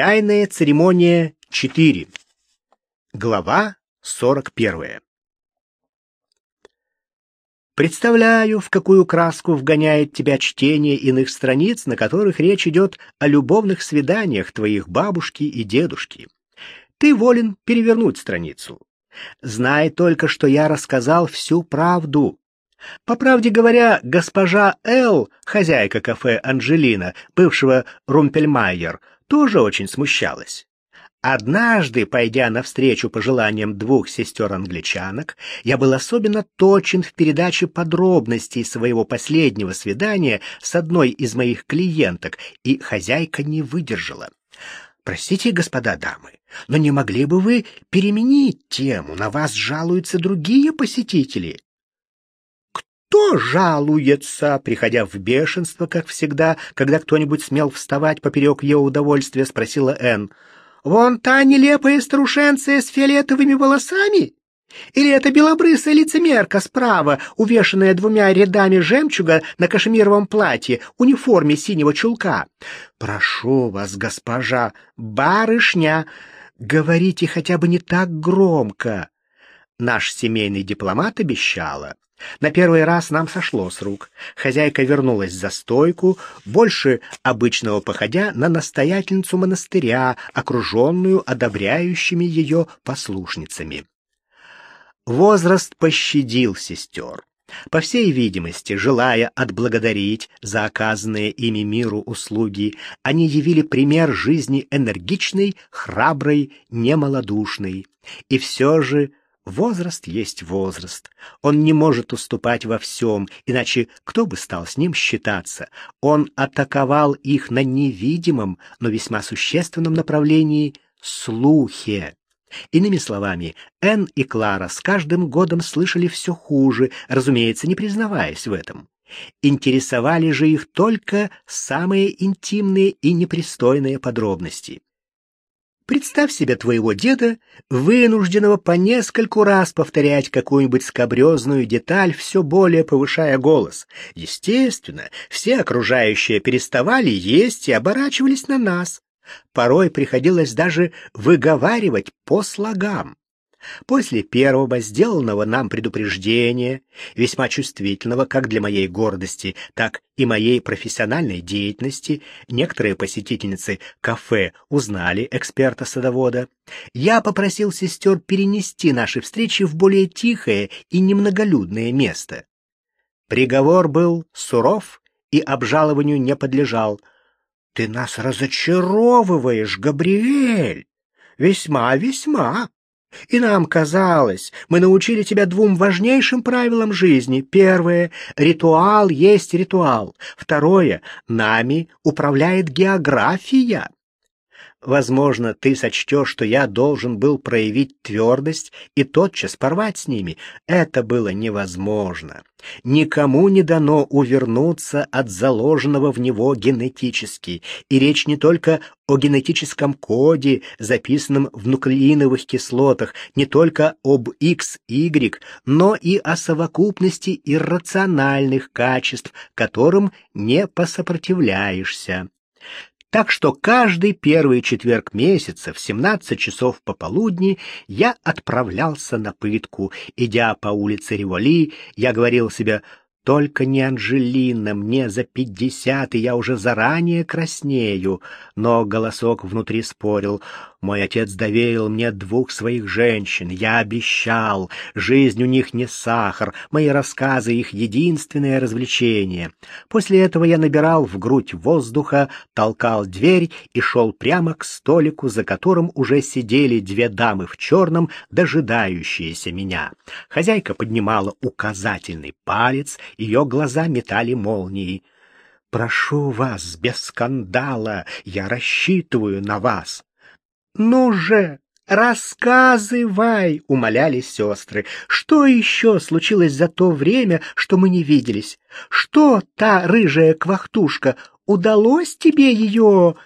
Чайная церемония 4. Глава 41. Представляю, в какую краску вгоняет тебя чтение иных страниц, на которых речь идет о любовных свиданиях твоих бабушки и дедушки. Ты волен перевернуть страницу. Знай только, что я рассказал всю правду. По правде говоря, госпожа Л, хозяйка кафе «Анжелина», бывшего Румпельмайер, тоже очень смущалась. Однажды, пойдя навстречу пожеланиям двух сестер-англичанок, я был особенно точен в передаче подробностей своего последнего свидания с одной из моих клиенток, и хозяйка не выдержала. «Простите, господа дамы, но не могли бы вы переменить тему? На вас жалуются другие посетители». «Кто жалуется?» Приходя в бешенство, как всегда, когда кто-нибудь смел вставать поперек ее удовольствия, спросила Энн. Вон та нелепая старушенция с фиолетовыми волосами? Или это белобрысая лицемерка справа, увешанная двумя рядами жемчуга на кашемировом платье, униформе синего чулка? Прошу вас, госпожа, барышня, говорите хотя бы не так громко. Наш семейный дипломат обещала. На первый раз нам сошло с рук. Хозяйка вернулась за стойку, больше обычного походя на настоятельницу монастыря, окруженную одобряющими ее послушницами. Возраст пощадил сестер. По всей видимости, желая отблагодарить за оказанные ими миру услуги, они явили пример жизни энергичной, храброй, немалодушной. И все же Возраст есть возраст. Он не может уступать во всем, иначе кто бы стал с ним считаться? Он атаковал их на невидимом, но весьма существенном направлении — слухе. Иными словами, Энн и Клара с каждым годом слышали все хуже, разумеется, не признаваясь в этом. Интересовали же их только самые интимные и непристойные подробности. Представь себе твоего деда, вынужденного по нескольку раз повторять какую-нибудь скабрезную деталь, все более повышая голос. Естественно, все окружающие переставали есть и оборачивались на нас. Порой приходилось даже выговаривать по слогам. После первого сделанного нам предупреждения, весьма чувствительного как для моей гордости, так и моей профессиональной деятельности, некоторые посетительницы кафе узнали эксперта-садовода. Я попросил сестер перенести наши встречи в более тихое и немноголюдное место. Приговор был суров и обжалованию не подлежал. «Ты нас разочаровываешь, Габриэль! Весьма, весьма!» И нам казалось, мы научили тебя двум важнейшим правилам жизни. Первое — ритуал есть ритуал. Второе — нами управляет география. Возможно, ты сочтешь, что я должен был проявить твердость и тотчас порвать с ними. Это было невозможно. Никому не дано увернуться от заложенного в него генетически. И речь не только о генетическом коде, записанном в нуклеиновых кислотах, не только об XY, но и о совокупности иррациональных качеств, которым не посопротивляешься. Так что каждый первый четверг месяца в 17 часов пополудни я отправлялся на пытку. Идя по улице Револи, я говорил себе только не Анжелина, мне за пятьдесят, и я уже заранее краснею. Но голосок внутри спорил. Мой отец доверил мне двух своих женщин. Я обещал. Жизнь у них не сахар. Мои рассказы — их единственное развлечение. После этого я набирал в грудь воздуха, толкал дверь и шел прямо к столику, за которым уже сидели две дамы в черном, дожидающиеся меня. Хозяйка поднимала указательный палец, ее глаза метали молнии. «Прошу вас, без скандала, я рассчитываю на вас». «Ну же, рассказывай!» — умоляли сестры. «Что еще случилось за то время, что мы не виделись? Что та рыжая квахтушка? Удалось тебе ее